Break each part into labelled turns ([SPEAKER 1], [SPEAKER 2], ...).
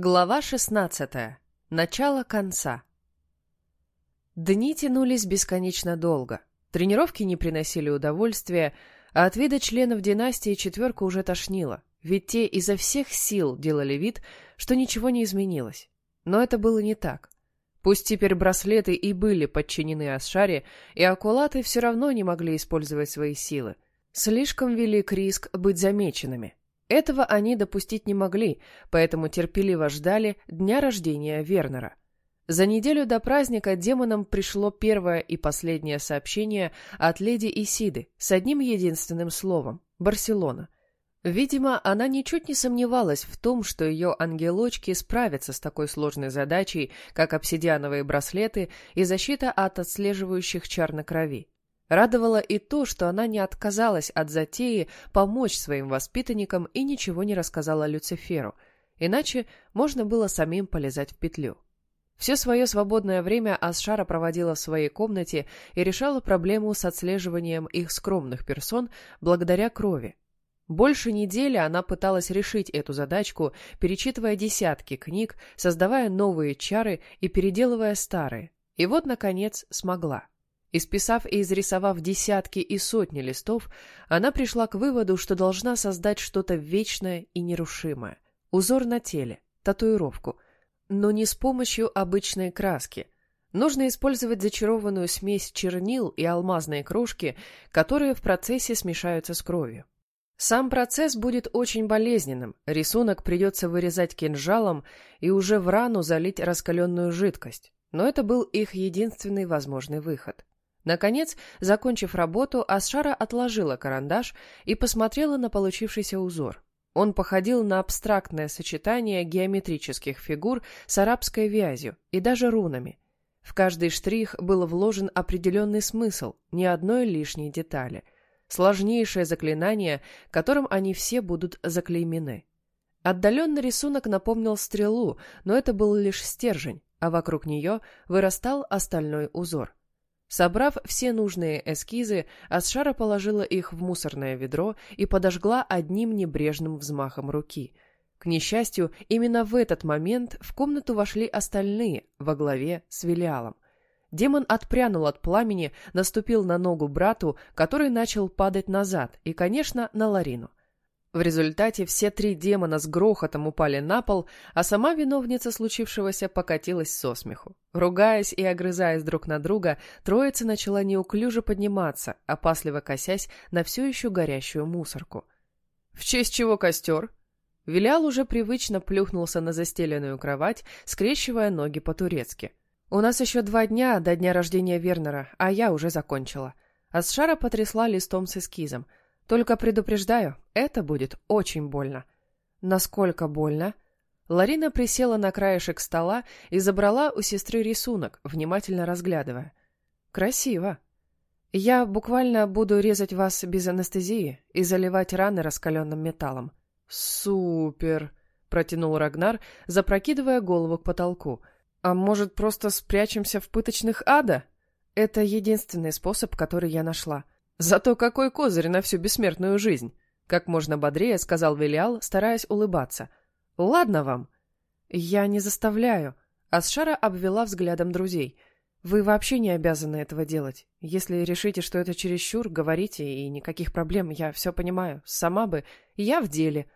[SPEAKER 1] Глава 16. Начало конца. Дни тянулись бесконечно долго. Тренировки не приносили удовольствия, а от вида членов династии четверка уже тошнило, ведь те изо всех сил делали вид, что ничего не изменилось. Но это было не так. Пусть теперь браслеты и были подчинены Асшаре, и акулаты все равно не могли использовать свои силы. Слишком велик риск быть замеченными. Этого они допустить не могли, поэтому терпеливо ждали дня рождения Вернера. За неделю до праздника демонам пришло первое и последнее сообщение от леди Исиды с одним единственным словом – Барселона. Видимо, она ничуть не сомневалась в том, что ее ангелочки справятся с такой сложной задачей, как обсидиановые браслеты и защита от отслеживающих чар на крови. Радовало и то, что она не отказалась от затеи помочь своим воспитанникам и ничего не рассказала Люциферу, иначе можно было самим полезать в петлю. Все свое свободное время Асшара проводила в своей комнате и решала проблему с отслеживанием их скромных персон благодаря крови. Больше недели она пыталась решить эту задачку, перечитывая десятки книг, создавая новые чары и переделывая старые. И вот, наконец, смогла. Исписав и изрисовав десятки и сотни листов, она пришла к выводу, что должна создать что-то вечное и нерушимое. Узор на теле, татуировку, но не с помощью обычной краски. Нужно использовать зачарованную смесь чернил и алмазные крошки, которые в процессе смешаются с кровью. Сам процесс будет очень болезненным, рисунок придется вырезать кинжалом и уже в рану залить раскаленную жидкость, но это был их единственный возможный выход. Наконец, закончив работу, Асшара отложила карандаш и посмотрела на получившийся узор. Он походил на абстрактное сочетание геометрических фигур с арабской вязью и даже рунами. В каждый штрих был вложен определенный смысл, ни одной лишней детали. Сложнейшее заклинание, которым они все будут заклеймены. Отдаленный рисунок напомнил стрелу, но это был лишь стержень, а вокруг нее вырастал остальной узор. Собрав все нужные эскизы, Асшара положила их в мусорное ведро и подожгла одним небрежным взмахом руки. К несчастью, именно в этот момент в комнату вошли остальные, во главе с Велиалом. Демон отпрянул от пламени, наступил на ногу брату, который начал падать назад, и, конечно, на Ларину. В результате все три демона с грохотом упали на пол, а сама виновница случившегося покатилась со смеху. Ругаясь и огрызаясь друг на друга, троица начала неуклюже подниматься, опасливо косясь на все еще горящую мусорку. «В честь чего костер?» Вилял уже привычно плюхнулся на застеленную кровать, скрещивая ноги по-турецки. «У нас еще два дня до дня рождения Вернера, а я уже закончила». Асшара потрясла листом с эскизом – только предупреждаю, это будет очень больно. Насколько больно? Ларина присела на краешек стола и забрала у сестры рисунок, внимательно разглядывая. Красиво. Я буквально буду резать вас без анестезии и заливать раны раскаленным металлом. Супер, протянул Рагнар, запрокидывая голову к потолку. А может, просто спрячемся в пыточных ада? Это единственный способ, который я нашла. Зато какой козырь на всю бессмертную жизнь! Как можно бодрее сказал Велиал, стараясь улыбаться. Ладно вам. Я не заставляю. Асшара обвела взглядом друзей. Вы вообще не обязаны этого делать. Если решите, что это чересчур, говорите, и никаких проблем, я все понимаю. Сама бы. Я в деле.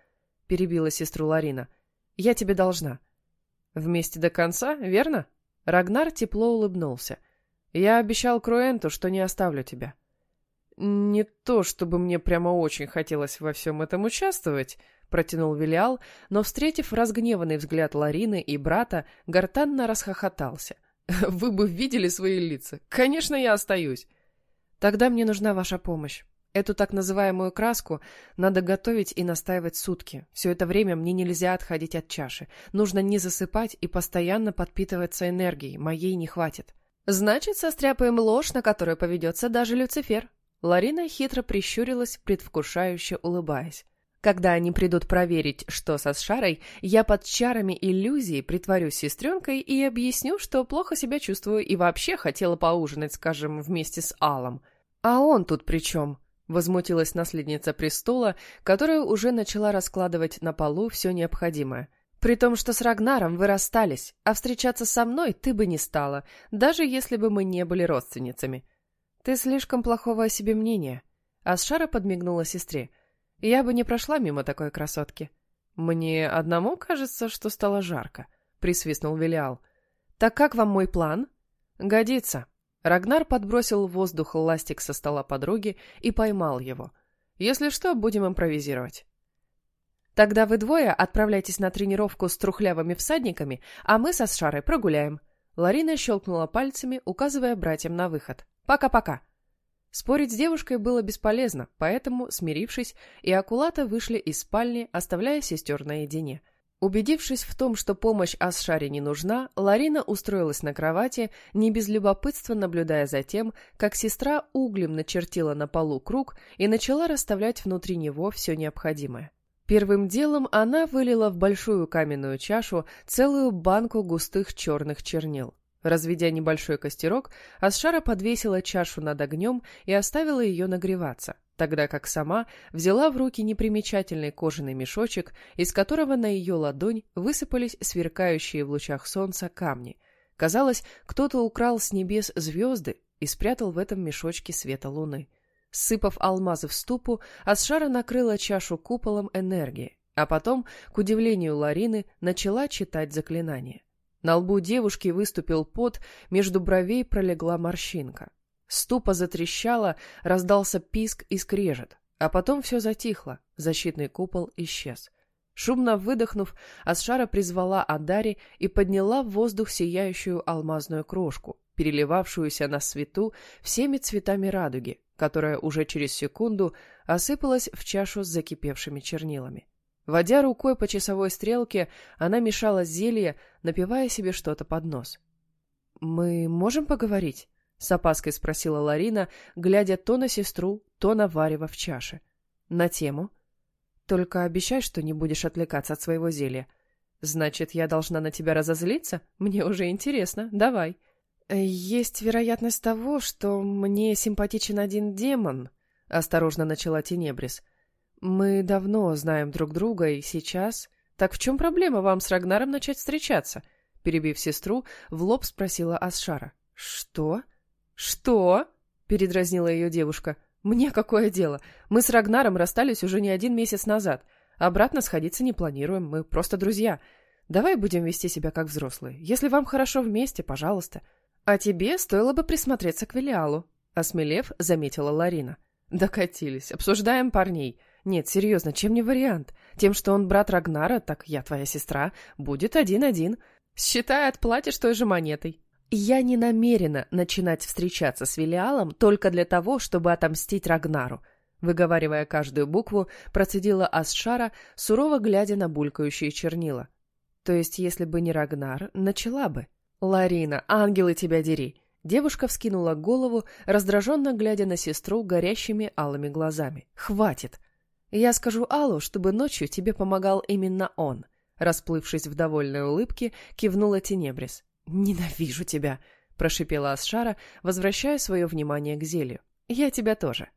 [SPEAKER 1] Перебила сестру Ларина. Я тебе должна. Вместе до конца, верно? Рагнар тепло улыбнулся. Я обещал Круэнту, что не оставлю тебя. «Не то, чтобы мне прямо очень хотелось во всем этом участвовать», — протянул Велиал, но, встретив разгневанный взгляд Ларины и брата, гортанно расхохотался. «Вы бы видели свои лица. Конечно, я остаюсь». «Тогда мне нужна ваша помощь. Эту так называемую краску надо готовить и настаивать сутки. Все это время мне нельзя отходить от чаши. Нужно не засыпать и постоянно подпитываться энергией. Моей не хватит». «Значит, состряпаем ложь, на которую поведется даже Люцифер», Ларина хитро прищурилась, предвкушающе улыбаясь. Когда они придут проверить, что со Шарой, я под чарами иллюзии притворюсь сестренкой и объясню, что плохо себя чувствую и вообще хотела поужинать, скажем, вместе с Алом. А он тут при чем? Возмутилась наследница престола, которая уже начала раскладывать на полу все необходимое. При том, что с Рагнаром вы расстались, а встречаться со мной ты бы не стала, даже если бы мы не были родственницами. Ты слишком плохого о себе мнения. Асшара подмигнула сестре. Я бы не прошла мимо такой красотки. Мне одному кажется, что стало жарко, присвистнул Велиал. Так как вам мой план? Годится. Рагнар подбросил в воздух ластик со стола подруги и поймал его. Если что, будем импровизировать. Тогда вы двое отправляйтесь на тренировку с трухлявыми всадниками, а мы со Сшарой прогуляем. Ларина щелкнула пальцами, указывая братьям на выход. Пока-пока. Спорить с девушкой было бесполезно, поэтому, смирившись, и Акулата вышли из спальни, оставляя сестер наедине. Убедившись в том, что помощь Асшаре не нужна, Ларина устроилась на кровати, не без любопытства наблюдая за тем, как сестра углем начертила на полу круг и начала расставлять внутри него все необходимое. Первым делом она вылила в большую каменную чашу целую банку густых черных чернил. Разведя небольшой костерок, Асшара подвесила чашу над огнем и оставила ее нагреваться, тогда как сама взяла в руки непримечательный кожаный мешочек, из которого на ее ладонь высыпались сверкающие в лучах солнца камни. Казалось, кто-то украл с небес звезды и спрятал в этом мешочке света луны. Сыпав алмазы в ступу, Асшара накрыла чашу куполом энергии, а потом, к удивлению Ларины, начала читать заклинание. На лбу девушки выступил пот, между бровей пролегла морщинка. Ступа затрещала, раздался писк и скрежет, а потом все затихло, защитный купол исчез. Шумно выдохнув, Асшара призвала Адари и подняла в воздух сияющую алмазную крошку, переливавшуюся на свету всеми цветами радуги, которая уже через секунду осыпалась в чашу с закипевшими чернилами. Водя рукой по часовой стрелке, она мешала зелье, напивая себе что-то под нос. «Мы можем поговорить?» — с опаской спросила Ларина, глядя то на сестру, то на варево в чаше. «На тему?» «Только обещай, что не будешь отвлекаться от своего зелья. Значит, я должна на тебя разозлиться? Мне уже интересно. Давай». «Есть вероятность того, что мне симпатичен один демон», — осторожно начала Тенебрис. «Мы давно знаем друг друга, и сейчас...» «Так в чем проблема вам с Рагнаром начать встречаться?» Перебив сестру, в лоб спросила Асшара. «Что? Что?» — передразнила ее девушка. «Мне какое дело? Мы с Рагнаром расстались уже не один месяц назад. Обратно сходиться не планируем, мы просто друзья. Давай будем вести себя как взрослые. Если вам хорошо вместе, пожалуйста. «А тебе стоило бы присмотреться к Велиалу», — осмелев, заметила Ларина. «Докатились. Обсуждаем парней. Нет, серьезно, чем не вариант? Тем, что он брат Рагнара, так я твоя сестра, будет один-один. Считай, отплатишь той же монетой». Я не намерена начинать встречаться с Велиалом только для того, чтобы отомстить Рагнару. Выговаривая каждую букву, процедила Асшара, сурово глядя на булькающие чернила. То есть, если бы не Рагнар, начала бы. «Ларина, ангелы тебя дери!» Девушка вскинула голову, раздраженно глядя на сестру горящими алыми глазами. «Хватит! Я скажу Аллу, чтобы ночью тебе помогал именно он!» Расплывшись в довольной улыбке, кивнула Тенебрис. «Ненавижу тебя!» — прошипела Асшара, возвращая свое внимание к зелью. «Я тебя тоже!»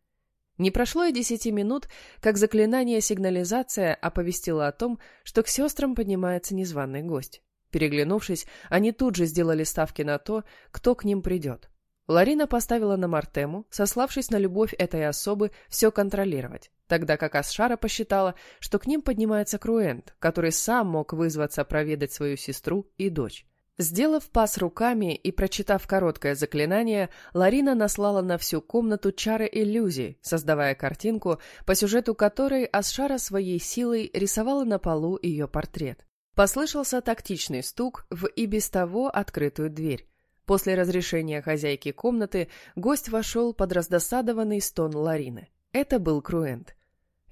[SPEAKER 1] Не прошло и десяти минут, как заклинание сигнализация оповестило о том, что к сестрам поднимается незваный гость. Переглянувшись, они тут же сделали ставки на то, кто к ним придет. Ларина поставила на Мартему, сославшись на любовь этой особы, все контролировать, тогда как Асшара посчитала, что к ним поднимается Круэнт, который сам мог вызваться проведать свою сестру и дочь. Сделав пас руками и прочитав короткое заклинание, Ларина наслала на всю комнату чары иллюзий, создавая картинку, по сюжету которой Асшара своей силой рисовала на полу ее портрет. Послышался тактичный стук в и без того открытую дверь. После разрешения хозяйки комнаты гость вошел под раздосадованный стон Ларины. Это был Круэнт.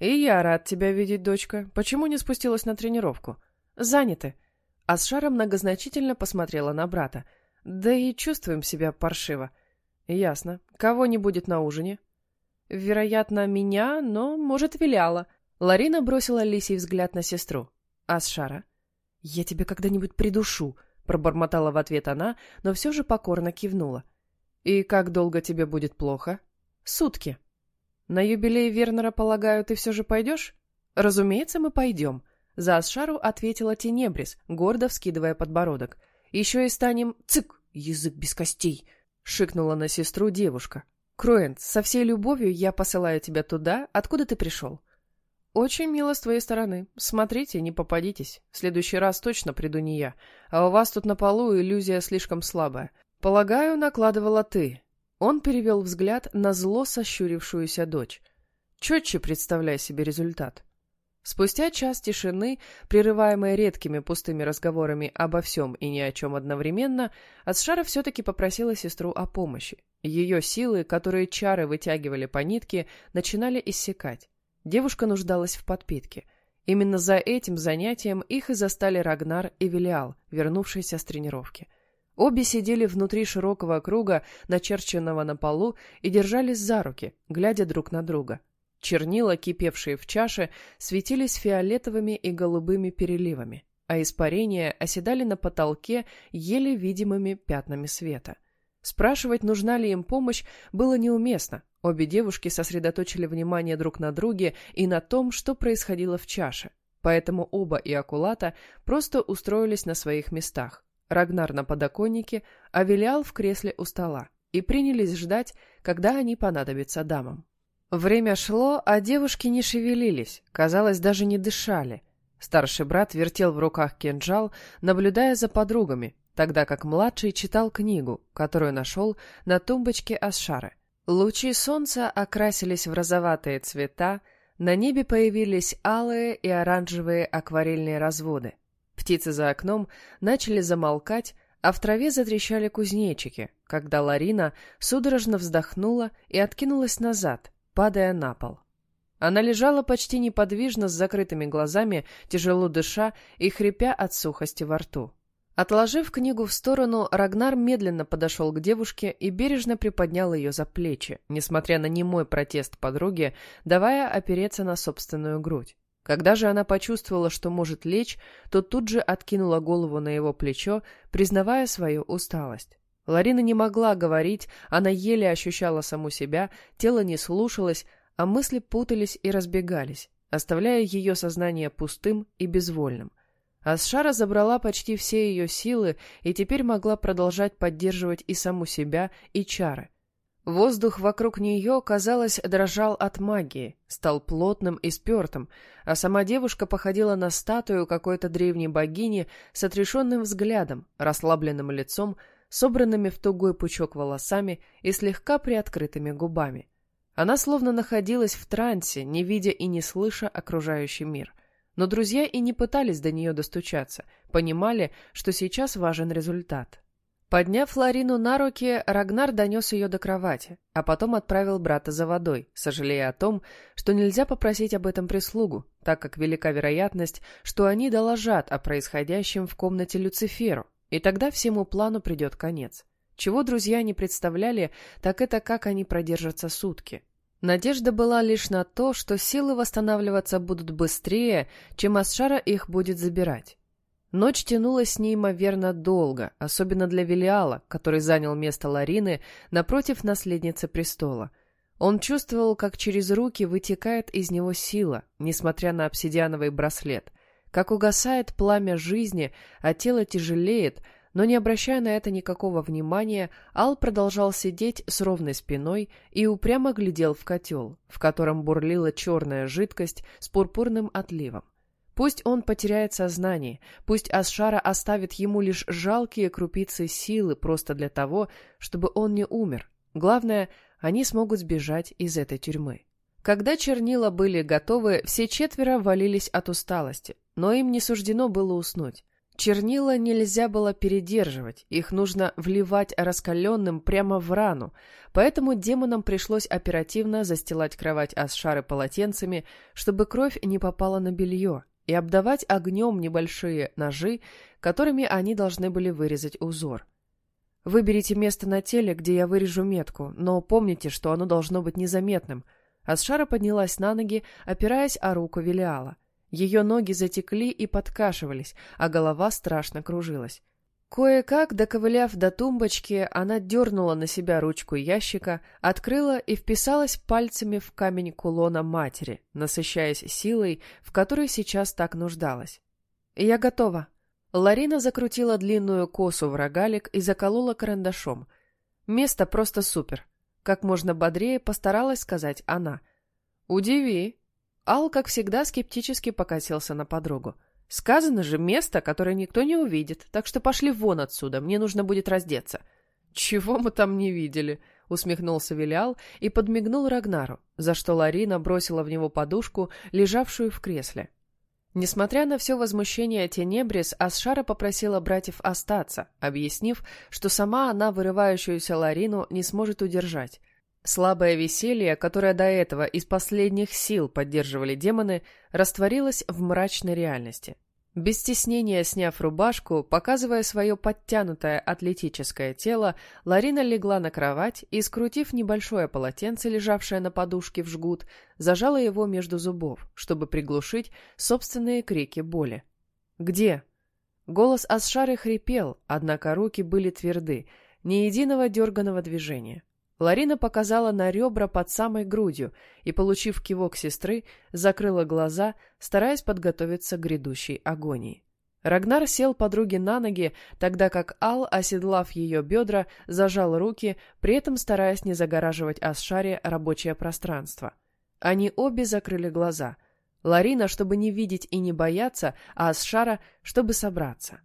[SPEAKER 1] «И я рад тебя видеть, дочка. Почему не спустилась на тренировку?» «Заняты». Асшара многозначительно посмотрела на брата. «Да и чувствуем себя паршиво». «Ясно. Кого не будет на ужине?» «Вероятно, меня, но, может, виляла». Ларина бросила лисий взгляд на сестру. «Асшара?» «Я тебя когда-нибудь придушу», — пробормотала в ответ она, но все же покорно кивнула. «И как долго тебе будет плохо?» «Сутки». «На юбилей Вернера, полагаю, ты все же пойдешь?» «Разумеется, мы пойдем». За Асшару ответила Тенебрис, гордо вскидывая подбородок. «Еще и станем... Цык! Язык без костей!» — шикнула на сестру девушка. «Кроент, со всей любовью я посылаю тебя туда, откуда ты пришел». «Очень мило с твоей стороны. Смотрите, не попадитесь. В следующий раз точно приду не я. А у вас тут на полу иллюзия слишком слабая. Полагаю, накладывала ты». Он перевел взгляд на зло сощурившуюся дочь. «Четче представляй себе результат». Спустя час тишины, прерываемой редкими пустыми разговорами обо всем и ни о чем одновременно, Асшара все-таки попросила сестру о помощи. Ее силы, которые чары вытягивали по нитке, начинали иссякать. Девушка нуждалась в подпитке. Именно за этим занятием их и застали Рагнар и Велиал, вернувшиеся с тренировки. Обе сидели внутри широкого круга, начерченного на полу, и держались за руки, глядя друг на друга. Чернила, кипевшие в чаше, светились фиолетовыми и голубыми переливами, а испарения оседали на потолке еле видимыми пятнами света. Спрашивать, нужна ли им помощь, было неуместно. Обе девушки сосредоточили внимание друг на друге и на том, что происходило в чаше. Поэтому оба и Акулата просто устроились на своих местах. Рагнар на подоконнике, а Велиал в кресле у стола. И принялись ждать, когда они понадобятся дамам. Время шло, а девушки не шевелились, казалось, даже не дышали. Старший брат вертел в руках кинжал, наблюдая за подругами, тогда как младший читал книгу, которую нашел на тумбочке Асшары. Лучи солнца окрасились в розоватые цвета, на небе появились алые и оранжевые акварельные разводы. Птицы за окном начали замолкать, а в траве затрещали кузнечики, когда Ларина судорожно вздохнула и откинулась назад, падая на пол. Она лежала почти неподвижно с закрытыми глазами, тяжело дыша и хрипя от сухости во рту. Отложив книгу в сторону, Рагнар медленно подошел к девушке и бережно приподнял ее за плечи, несмотря на немой протест подруги, давая опереться на собственную грудь. Когда же она почувствовала, что может лечь, то тут же откинула голову на его плечо, признавая свою усталость. Ларина не могла говорить, она еле ощущала саму себя, тело не слушалось, а мысли путались и разбегались, оставляя ее сознание пустым и безвольным. Асшара забрала почти все ее силы и теперь могла продолжать поддерживать и саму себя, и чары. Воздух вокруг нее, казалось, дрожал от магии, стал плотным и спертым, а сама девушка походила на статую какой-то древней богини с отрешенным взглядом, расслабленным лицом, собранными в тугой пучок волосами и слегка приоткрытыми губами. Она словно находилась в трансе, не видя и не слыша окружающий мир. Но друзья и не пытались до нее достучаться, понимали, что сейчас важен результат. Подняв Ларину на руки, Рагнар донес ее до кровати, а потом отправил брата за водой, сожалея о том, что нельзя попросить об этом прислугу, так как велика вероятность, что они доложат о происходящем в комнате Люциферу, и тогда всему плану придет конец. Чего друзья не представляли, так это как они продержатся сутки. Надежда была лишь на то, что силы восстанавливаться будут быстрее, чем Асшара их будет забирать. Ночь тянулась неимоверно долго, особенно для Велиала, который занял место Ларины напротив наследницы престола. Он чувствовал, как через руки вытекает из него сила, несмотря на обсидиановый браслет — как угасает пламя жизни, а тело тяжелеет, но не обращая на это никакого внимания, Ал продолжал сидеть с ровной спиной и упрямо глядел в котел, в котором бурлила черная жидкость с пурпурным отливом. Пусть он потеряет сознание, пусть Асшара оставит ему лишь жалкие крупицы силы просто для того, чтобы он не умер. Главное, они смогут сбежать из этой тюрьмы. Когда чернила были готовы, все четверо валились от усталости, но им не суждено было уснуть. Чернила нельзя было передерживать, их нужно вливать раскаленным прямо в рану, поэтому демонам пришлось оперативно застилать кровать Асшары полотенцами, чтобы кровь не попала на белье, и обдавать огнем небольшие ножи, которыми они должны были вырезать узор. Выберите место на теле, где я вырежу метку, но помните, что оно должно быть незаметным — Асшара поднялась на ноги, опираясь о руку Велиала. Ее ноги затекли и подкашивались, а голова страшно кружилась. Кое-как, доковыляв до тумбочки, она дернула на себя ручку ящика, открыла и вписалась пальцами в камень кулона матери, насыщаясь силой, в которой сейчас так нуждалась. «Я готова». Ларина закрутила длинную косу в рогалик и заколола карандашом. «Место просто супер», — как можно бодрее постаралась сказать она. «Удиви». Ал, как всегда, скептически покосился на подругу. Сказано же, место, которое никто не увидит, так что пошли вон отсюда, мне нужно будет раздеться. Чего мы там не видели? усмехнулся Вилял и подмигнул Рагнару, за что Ларина бросила в него подушку, лежавшую в кресле. Несмотря на все возмущение Тенебрис, Асшара попросила братьев остаться, объяснив, что сама она вырывающуюся Ларину не сможет удержать. Слабое веселье, которое до этого из последних сил поддерживали демоны, растворилось в мрачной реальности. Без стеснения сняв рубашку, показывая свое подтянутое атлетическое тело, Ларина легла на кровать и, скрутив небольшое полотенце, лежавшее на подушке в жгут, зажала его между зубов, чтобы приглушить собственные крики боли. «Где?» Голос Асшары хрипел, однако руки были тверды, ни единого дерганого движения. Ларина показала на ребра под самой грудью и, получив кивок сестры, закрыла глаза, стараясь подготовиться к грядущей агонии. Рагнар сел подруге на ноги, тогда как Ал, оседлав ее бедра, зажал руки, при этом стараясь не загораживать Асшаре рабочее пространство. Они обе закрыли глаза. Ларина, чтобы не видеть и не бояться, а Асшара, чтобы собраться.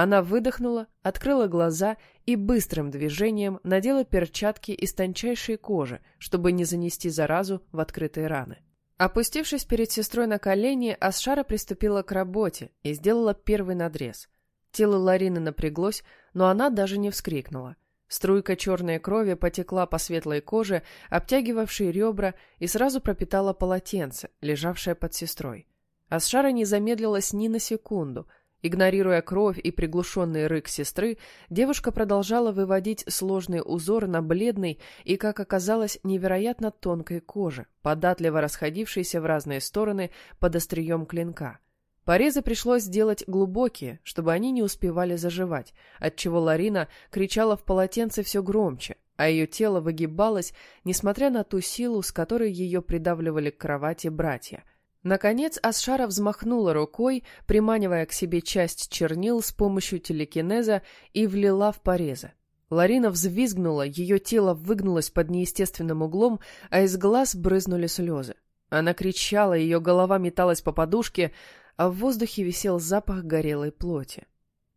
[SPEAKER 1] Она выдохнула, открыла глаза и быстрым движением надела перчатки из тончайшей кожи, чтобы не занести заразу в открытые раны. Опустившись перед сестрой на колени, Асшара приступила к работе и сделала первый надрез. Тело Ларины напряглось, но она даже не вскрикнула. Струйка черной крови потекла по светлой коже, обтягивавшей ребра, и сразу пропитала полотенце, лежавшее под сестрой. Асшара не замедлилась ни на секунду — Игнорируя кровь и приглушенный рык сестры, девушка продолжала выводить сложный узор на бледной и, как оказалось, невероятно тонкой коже, податливо расходившейся в разные стороны под острием клинка. Порезы пришлось сделать глубокие, чтобы они не успевали заживать, отчего Ларина кричала в полотенце все громче, а ее тело выгибалось, несмотря на ту силу, с которой ее придавливали к кровати братья — Наконец Асшара взмахнула рукой, приманивая к себе часть чернил с помощью телекинеза и влила в порезы. Ларина взвизгнула, ее тело выгнулось под неестественным углом, а из глаз брызнули слезы. Она кричала, ее голова металась по подушке, а в воздухе висел запах горелой плоти.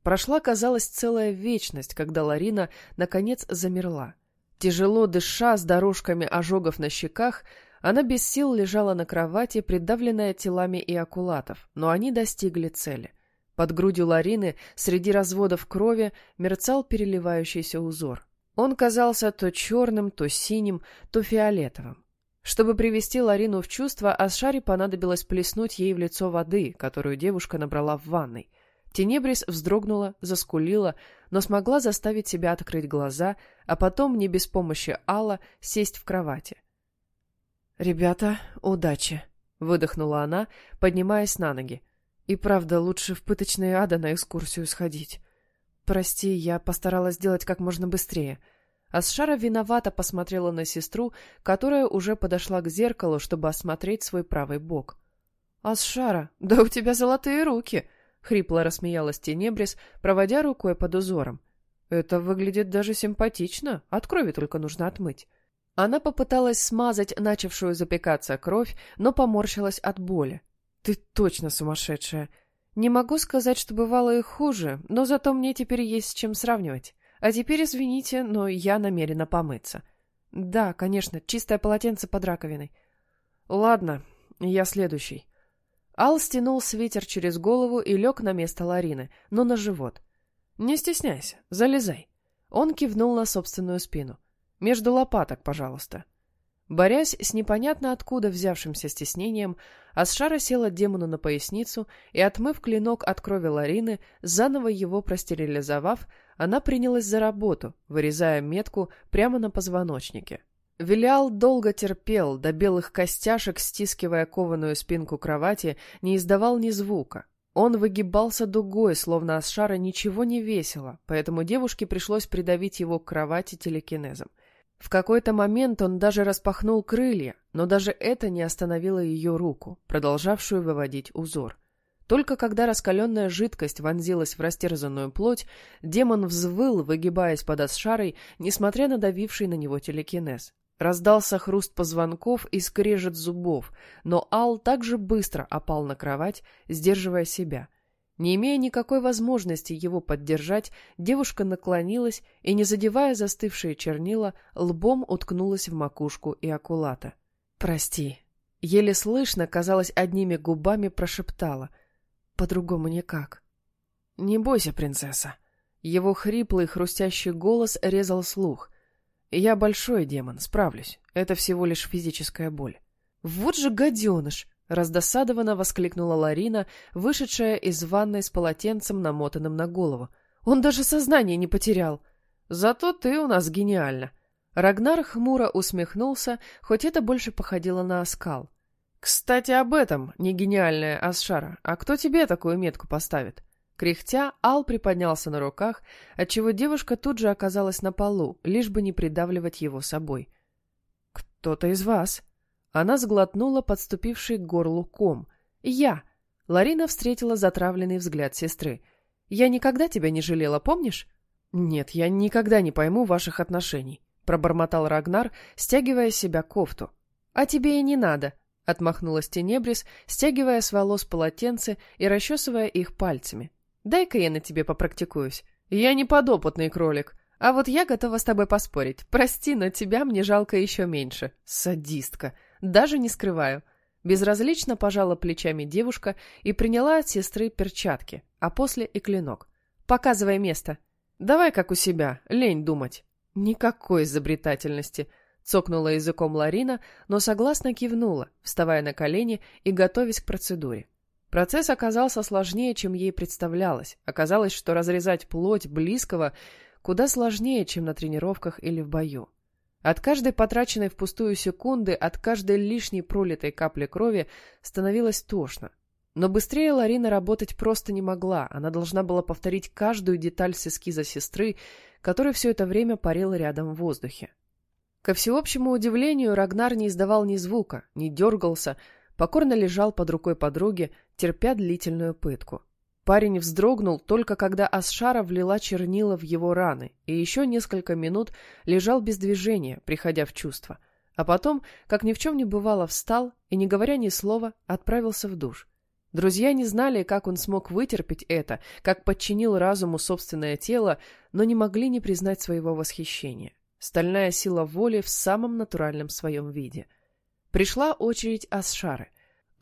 [SPEAKER 1] Прошла, казалось, целая вечность, когда Ларина, наконец, замерла. Тяжело дыша, с дорожками ожогов на щеках, она без сил лежала на кровати, придавленная телами и акулатов, но они достигли цели. Под грудью Ларины среди разводов крови мерцал переливающийся узор. Он казался то черным, то синим, то фиолетовым. Чтобы привести Ларину в чувство, Асшаре понадобилось плеснуть ей в лицо воды, которую девушка набрала в ванной. Тенебрис вздрогнула, заскулила, но смогла заставить себя открыть глаза, а потом, не без помощи Алла, сесть в кровати. «Ребята, удачи!» — выдохнула она, поднимаясь на ноги. «И правда, лучше в пыточные ада на экскурсию сходить. Прости, я постаралась сделать как можно быстрее». Асшара виновато посмотрела на сестру, которая уже подошла к зеркалу, чтобы осмотреть свой правый бок. «Асшара, да у тебя золотые руки!» — хрипло рассмеялась Тенебрис, проводя рукой под узором. «Это выглядит даже симпатично, от крови только нужно отмыть». Она попыталась смазать начавшую запекаться кровь, но поморщилась от боли. «Ты точно сумасшедшая. Не могу сказать, что бывало и хуже, но зато мне теперь есть с чем сравнивать. А теперь извините, но я намерена помыться». «Да, конечно, чистое полотенце под раковиной». «Ладно, я следующий». Ал стянул свитер через голову и лег на место Ларины, но на живот. «Не стесняйся, залезай». Он кивнул на собственную спину. Между лопаток, пожалуйста. Борясь с непонятно откуда взявшимся стеснением, Асшара села демону на поясницу и, отмыв клинок от крови Ларины, заново его простерилизовав, она принялась за работу, вырезая метку прямо на позвоночнике. Вилиал долго терпел, до белых костяшек, стискивая кованую спинку кровати, не издавал ни звука. Он выгибался дугой, словно Асшара ничего не весело, поэтому девушке пришлось придавить его к кровати телекинезом. В какой-то момент он даже распахнул крылья, но даже это не остановило ее руку, продолжавшую выводить узор. Только когда раскаленная жидкость вонзилась в растерзанную плоть, демон взвыл, выгибаясь под Асшарой, несмотря на давивший на него телекинез. Раздался хруст позвонков и скрежет зубов, но Ал также быстро опал на кровать, сдерживая себя. Не имея никакой возможности его поддержать, девушка наклонилась и, не задевая застывшие чернила, лбом уткнулась в макушку и акулата. «Прости». Еле слышно, казалось, одними губами прошептала. «По-другому никак». «Не бойся, принцесса». Его хриплый хрустящий голос резал слух. Я большой демон, справлюсь. Это всего лишь физическая боль. Вот же гаденыш! Раздосадованно воскликнула Ларина, вышедшая из ванной с полотенцем, намотанным на голову. Он даже сознание не потерял. Зато ты у нас гениальна. Рагнар хмуро усмехнулся, хоть это больше походило на оскал. Кстати, об этом, не гениальная Асшара. А кто тебе такую метку поставит? Кряхтя, Ал приподнялся на руках, отчего девушка тут же оказалась на полу, лишь бы не придавливать его собой. «Кто-то из вас?» Она сглотнула подступивший к горлу ком. «Я!» Ларина встретила затравленный взгляд сестры. «Я никогда тебя не жалела, помнишь?» «Нет, я никогда не пойму ваших отношений», — пробормотал Рагнар, стягивая с себя кофту. «А тебе и не надо», — отмахнулась Тенебрис, стягивая с волос полотенце и расчесывая их пальцами. Дай-ка я на тебе попрактикуюсь. Я не подопытный кролик. А вот я готова с тобой поспорить. Прости, но тебя мне жалко еще меньше. Садистка. Даже не скрываю. Безразлично пожала плечами девушка и приняла от сестры перчатки, а после и клинок. Показывай место. Давай как у себя, лень думать. Никакой изобретательности. Цокнула языком Ларина, но согласно кивнула, вставая на колени и готовясь к процедуре. Процесс оказался сложнее, чем ей представлялось. Оказалось, что разрезать плоть близкого куда сложнее, чем на тренировках или в бою. От каждой потраченной впустую секунды, от каждой лишней пролитой капли крови становилось тошно. Но быстрее Ларина работать просто не могла, она должна была повторить каждую деталь с эскиза сестры, который все это время парил рядом в воздухе. Ко всеобщему удивлению, Рагнар не издавал ни звука, не дергался, покорно лежал под рукой подруги, терпя длительную пытку. Парень вздрогнул только когда Асшара влила чернила в его раны и еще несколько минут лежал без движения, приходя в чувство. А потом, как ни в чем не бывало, встал и, не говоря ни слова, отправился в душ. Друзья не знали, как он смог вытерпеть это, как подчинил разуму собственное тело, но не могли не признать своего восхищения. Стальная сила воли в самом натуральном своем виде — Пришла очередь Асшары.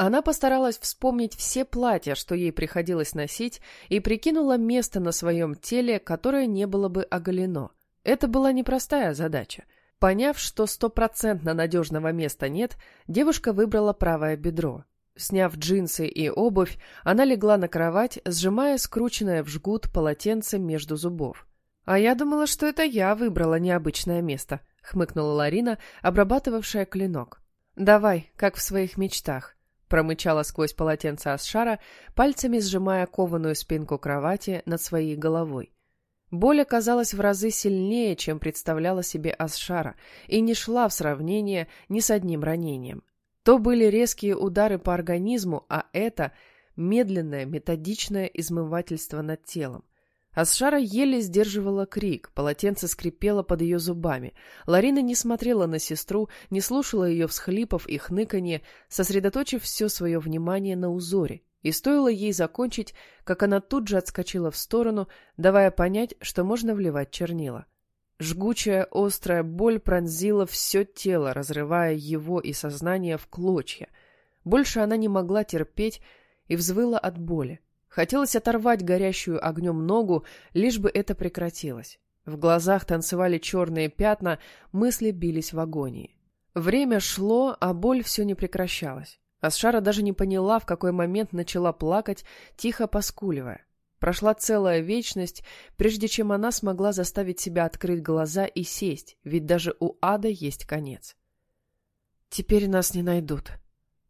[SPEAKER 1] Она постаралась вспомнить все платья, что ей приходилось носить, и прикинула место на своем теле, которое не было бы оголено. Это была непростая задача. Поняв, что стопроцентно надежного места нет, девушка выбрала правое бедро. Сняв джинсы и обувь, она легла на кровать, сжимая скрученное в жгут полотенце между зубов. «А я думала, что это я выбрала необычное место», — хмыкнула Ларина, обрабатывавшая клинок. «Давай, как в своих мечтах», — промычала сквозь полотенце Асшара, пальцами сжимая кованую спинку кровати над своей головой. Боль оказалась в разы сильнее, чем представляла себе Асшара, и не шла в сравнение ни с одним ранением. То были резкие удары по организму, а это — медленное, методичное измывательство над телом. Асшара еле сдерживала крик, полотенце скрипело под ее зубами. Ларина не смотрела на сестру, не слушала ее всхлипов и хныканье, сосредоточив все свое внимание на узоре. И стоило ей закончить, как она тут же отскочила в сторону, давая понять, что можно вливать чернила. Жгучая острая боль пронзила все тело, разрывая его и сознание в клочья. Больше она не могла терпеть и взвыла от боли. Хотелось оторвать горящую огнем ногу, лишь бы это прекратилось. В глазах танцевали черные пятна, мысли бились в агонии. Время шло, а боль все не прекращалась. Асшара даже не поняла, в какой момент начала плакать, тихо поскуливая. Прошла целая вечность, прежде чем она смогла заставить себя открыть глаза и сесть, ведь даже у ада есть конец. «Теперь нас не найдут».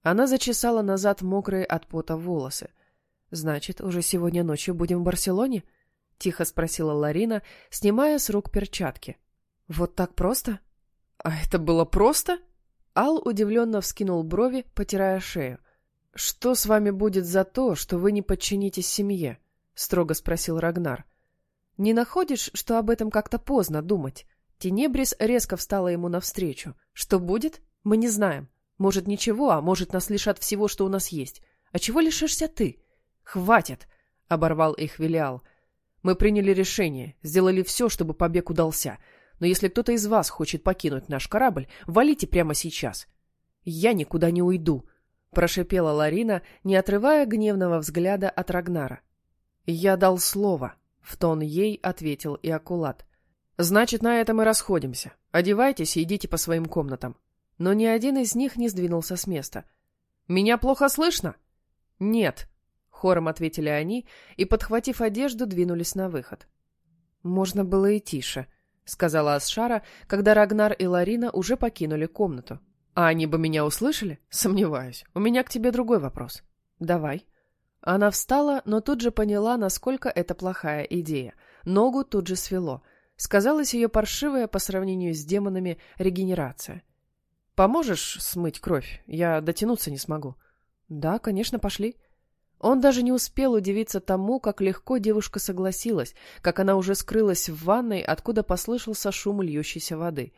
[SPEAKER 1] Она зачесала назад мокрые от пота волосы. Значит, уже сегодня ночью будем в Барселоне? Тихо спросила Ларина, снимая с рук перчатки. Вот так просто? А это было просто? Ал удивленно вскинул брови, потирая шею. Что с вами будет за то, что вы не подчинитесь семье? строго спросил Рагнар. Не находишь, что об этом как-то поздно думать? Тенебрис резко встала ему навстречу. Что будет? Мы не знаем. Может, ничего, а может, нас лишат всего, что у нас есть. А чего лишишься ты? Хватит, оборвал их Велиал. Мы приняли решение, сделали все, чтобы побег удался. Но если кто-то из вас хочет покинуть наш корабль, валите прямо сейчас. Я никуда не уйду, прошипела Ларина, не отрывая гневного взгляда от Рагнара. Я дал слово, в тон ей ответил и Акулат. Значит, на этом и расходимся. Одевайтесь и идите по своим комнатам. Но ни один из них не сдвинулся с места. Меня плохо слышно? Нет, хором ответили они и, подхватив одежду, двинулись на выход. Можно было и тише, сказала Асшара, когда Рагнар и Ларина уже покинули комнату. А они бы меня услышали? Сомневаюсь. У меня к тебе другой вопрос. Давай. Она встала, но тут же поняла, насколько это плохая идея. Ногу тут же свело. Сказалась ее паршивая по сравнению с демонами регенерация. «Поможешь смыть кровь? Я дотянуться не смогу». «Да, конечно, пошли». Он даже не успел удивиться тому, как легко девушка согласилась, как она уже скрылась в ванной, откуда послышался шум льющейся воды.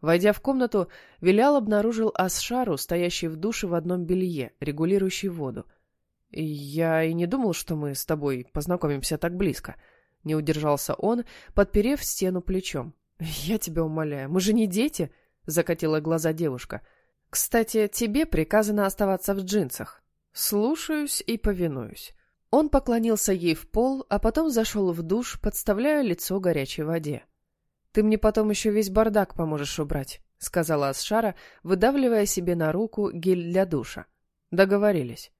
[SPEAKER 1] Войдя в комнату, Вилял обнаружил Асшару, стоящий в душе в одном белье, регулирующий воду. — «Я и не думал, что мы с тобой познакомимся так близко», — не удержался он, подперев стену плечом. «Я тебя умоляю, мы же не дети», — закатила глаза девушка. «Кстати, тебе приказано оставаться в джинсах. Слушаюсь и повинуюсь». Он поклонился ей в пол, а потом зашел в душ, подставляя лицо горячей воде. «Ты мне потом еще весь бардак поможешь убрать», — сказала Асшара, выдавливая себе на руку гель для душа. «Договорились».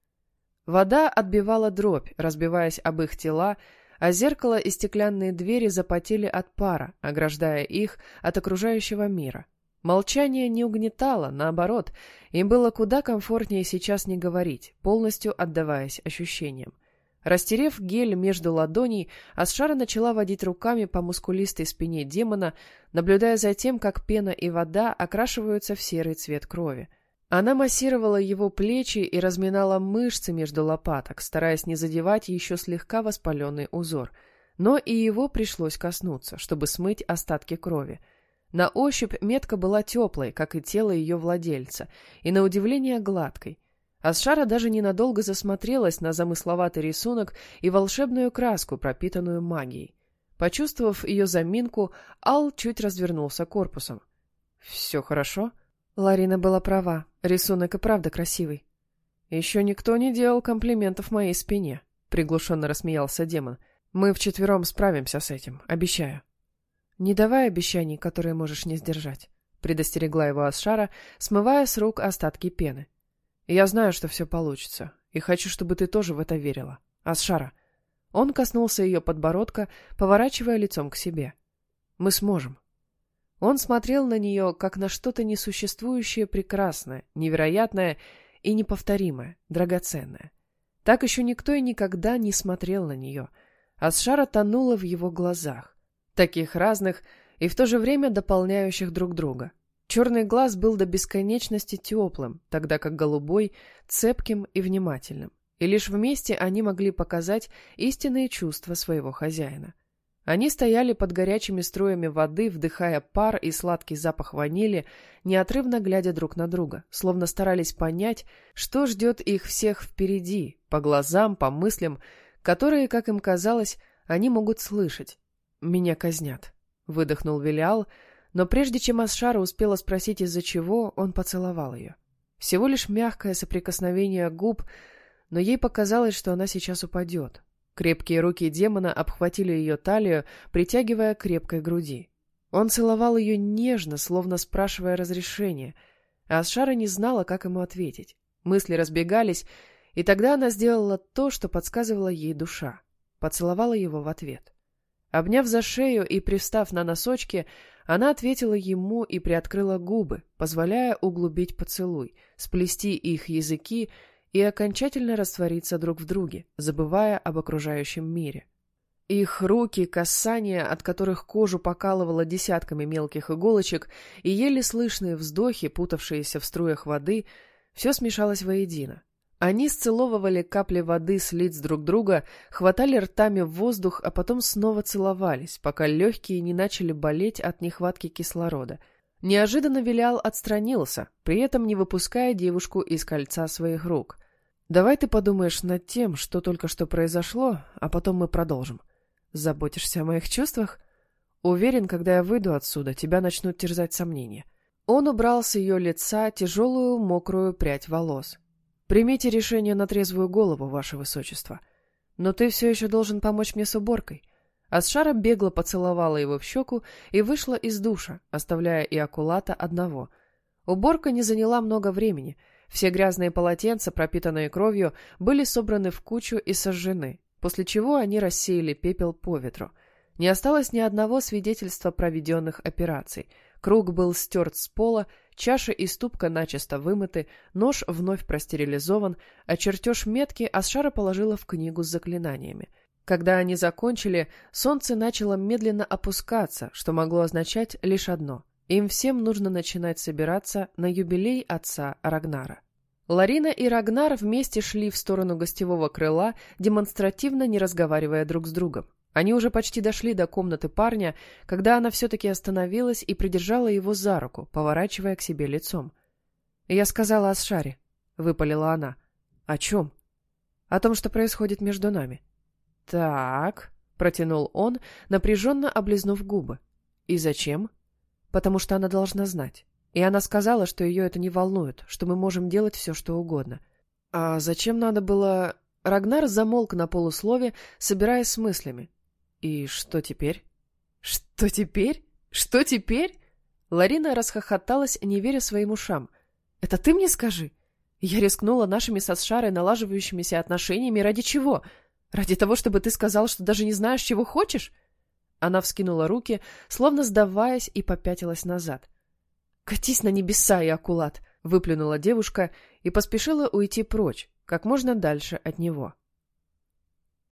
[SPEAKER 1] Вода отбивала дробь, разбиваясь об их тела, а зеркало и стеклянные двери запотели от пара, ограждая их от окружающего мира. Молчание не угнетало, наоборот, им было куда комфортнее сейчас не говорить, полностью отдаваясь ощущениям. Растерев гель между ладоней, Асшара начала водить руками по мускулистой спине демона, наблюдая за тем, как пена и вода окрашиваются в серый цвет крови. Она массировала его плечи и разминала мышцы между лопаток, стараясь не задевать еще слегка воспаленный узор. Но и его пришлось коснуться, чтобы смыть остатки крови. На ощупь метка была теплой, как и тело ее владельца, и на удивление гладкой. Асшара даже ненадолго засмотрелась на замысловатый рисунок и волшебную краску, пропитанную магией. Почувствовав ее заминку, Ал чуть развернулся корпусом. «Все хорошо?» Ларина была права, рисунок и правда красивый. Еще никто не делал комплиментов моей спине, приглушенно рассмеялся демон. Мы вчетвером справимся с этим, обещаю. Не давай обещаний, которые можешь не сдержать, предостерегла его Асшара, смывая с рук остатки пены. Я знаю, что все получится, и хочу, чтобы ты тоже в это верила. Асшара. Он коснулся ее подбородка, поворачивая лицом к себе. Мы сможем. Он смотрел на нее, как на что-то несуществующее прекрасное, невероятное и неповторимое, драгоценное. Так еще никто и никогда не смотрел на нее. Асшара тонула в его глазах, таких разных и в то же время дополняющих друг друга. Черный глаз был до бесконечности теплым, тогда как голубой — цепким и внимательным. И лишь вместе они могли показать истинные чувства своего хозяина. Они стояли под горячими струями воды, вдыхая пар и сладкий запах ванили, неотрывно глядя друг на друга, словно старались понять, что ждет их всех впереди, по глазам, по мыслям, которые, как им казалось, они могут слышать. «Меня казнят», — выдохнул Велиал, но прежде чем Асшара успела спросить, из-за чего, он поцеловал ее. Всего лишь мягкое соприкосновение губ, но ей показалось, что она сейчас упадет. Крепкие руки демона обхватили ее талию, притягивая к крепкой груди. Он целовал ее нежно, словно спрашивая разрешения, а Асшара не знала, как ему ответить. Мысли разбегались, и тогда она сделала то, что подсказывала ей душа. Поцеловала его в ответ. Обняв за шею и пристав на носочки, она ответила ему и приоткрыла губы, позволяя углубить поцелуй, сплести их языки и окончательно раствориться друг в друге, забывая об окружающем мире. Их руки, касания, от которых кожу покалывало десятками мелких иголочек, и еле слышные вздохи, путавшиеся в струях воды, все смешалось воедино. Они сцеловывали капли воды с лиц друг друга, хватали ртами в воздух, а потом снова целовались, пока легкие не начали болеть от нехватки кислорода. Неожиданно Вилял отстранился, при этом не выпуская девушку из кольца своих рук. «Давай ты подумаешь над тем, что только что произошло, а потом мы продолжим». Заботишься о моих чувствах? Уверен, когда я выйду отсюда, тебя начнут терзать сомнения. Он убрал с ее лица тяжелую мокрую прядь волос. Примите решение на трезвую голову, ваше высочество. Но ты все еще должен помочь мне с уборкой. Асшара бегло поцеловала его в щеку и вышла из душа, оставляя и Акулата одного. Уборка не заняла много времени. Все грязные полотенца, пропитанные кровью, были собраны в кучу и сожжены, после чего они рассеяли пепел по ветру. Не осталось ни одного свидетельства проведенных операций. Круг был стерт с пола, чаша и ступка начисто вымыты, нож вновь простерилизован, а чертеж метки Асшара положила в книгу с заклинаниями. Когда они закончили, солнце начало медленно опускаться, что могло означать лишь одно — им всем нужно начинать собираться на юбилей отца Рагнара. Ларина и Рагнар вместе шли в сторону гостевого крыла, демонстративно не разговаривая друг с другом. Они уже почти дошли до комнаты парня, когда она все-таки остановилась и придержала его за руку, поворачивая к себе лицом. «Я сказала о Сшаре», — выпалила она. «О чем?» «О том, что происходит между нами». «Так», — протянул он, напряженно облизнув губы. «И зачем?» «Потому что она должна знать». И она сказала, что ее это не волнует, что мы можем делать все, что угодно. А зачем надо было... Рагнар замолк на полуслове, собираясь с мыслями. И что теперь? Что теперь? Что теперь? Ларина расхохоталась, не веря своим ушам. Это ты мне скажи? Я рискнула нашими со Сшарой налаживающимися отношениями ради чего? Ради того, чтобы ты сказал, что даже не знаешь, чего хочешь? Она вскинула руки, словно сдаваясь, и попятилась назад. — «Катись на небеса, и акулат!» — выплюнула девушка и поспешила уйти прочь, как можно дальше от него.